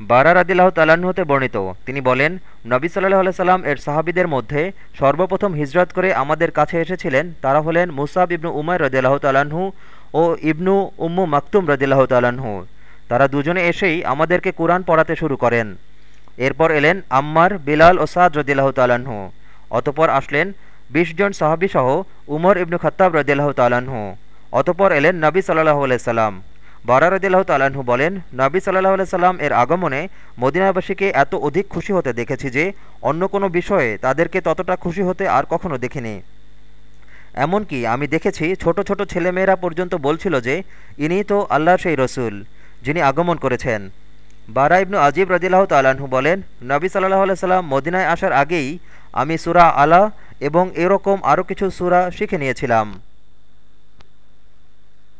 বারা রাদিল্লাহ তালাহ্ন হতে বর্ণিত। তিনি বলেন, নবী সাল্লাহ সাল্লাম এর সাহাবিদের মধ্যে সর্বপ্রথম হিজরত করে আমাদের কাছে এসেছিলেন, তারা হলেন মুসাব ইবনু উমায় রদিল্লাহ তালাহু ও ইবনু উম্মু মাকতুম রদিল্লাহ তালাহু তারা দুজনে এসেই আমাদেরকে কোরআন পড়াতে শুরু করেন। এরপর এলেন আম্মার, বিলাল ও সাদ রদিল্লাহ তালাহু অতপর আসলেন বিশ জন সাহাবিসহ উমর ইবনু খত্তাব রদিল্লাহ তালাহু অতপর এলেন নবী সাল্লাহ আলাইসাল্লাম বারা রদিল্লাহ তালাহু বলেন, নবী সাল্লাহ সাল্লাম এর আগমনে মদিনাবাসীকে এত অধিক খুশি হতে দেখেছি যে, অন্য কোনো বিষয়ে তাদেরকে ততটা খুশি হতে আর কখনো দেখিনি। এমনকি আমি দেখেছি ছোট ছোট ছেলেমেয়েরা পর্যন্ত বলছিল যে ইনি তো আল্লাহর সেই রসুল, যিনি আগমন করেছেন। বারা ইবনু আজিব রদিল্লাহ তালাহু বলেন, নবী সাল্লাহ সাল্লাম মদিনায় আসার আগেই আমি সুরা আলা এবং এরকম আরও কিছু সুরা শিখে নিয়েছিলাম।